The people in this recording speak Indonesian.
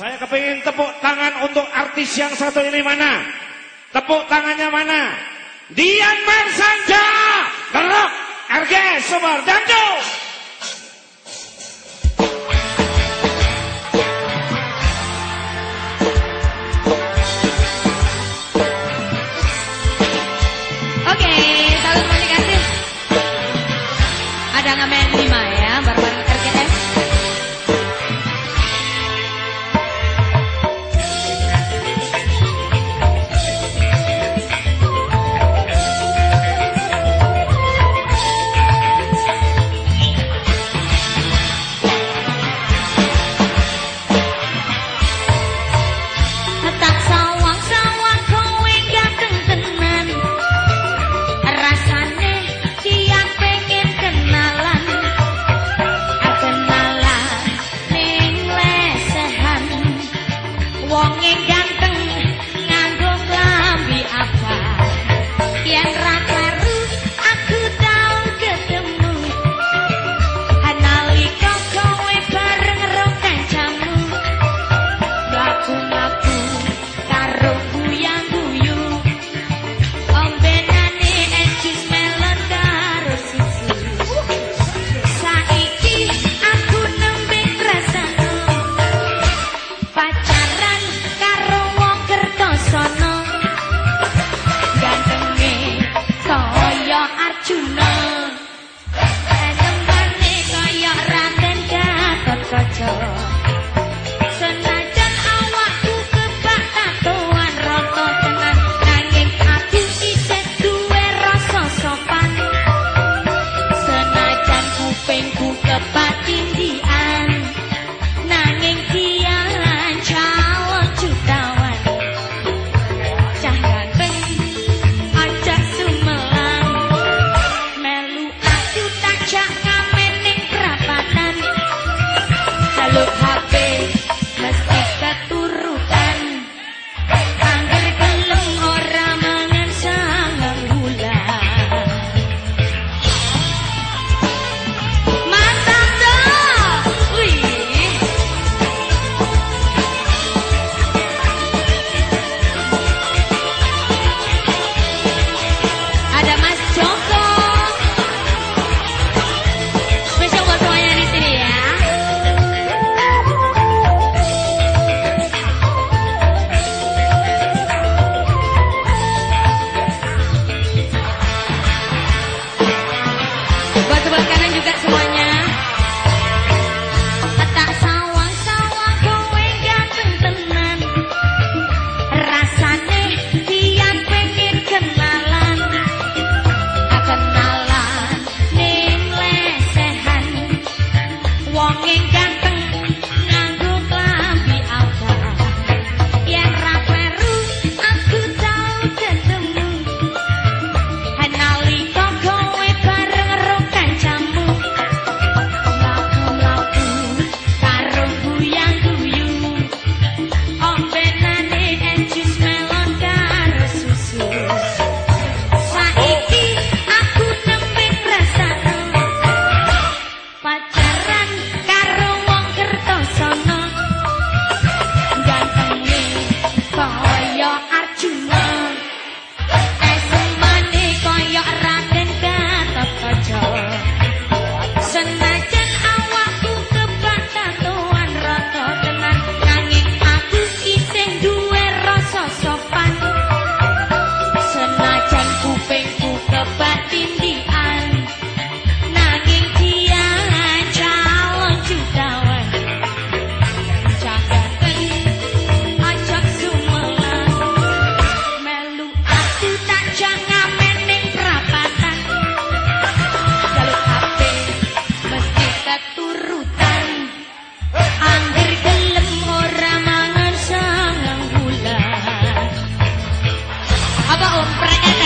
Saya kepingin tepuk tangan untuk artis yang satu ini mana? Tepuk tangannya mana? Dian Marsanja, Gerok, RG, Sumber, Danjo. hombre que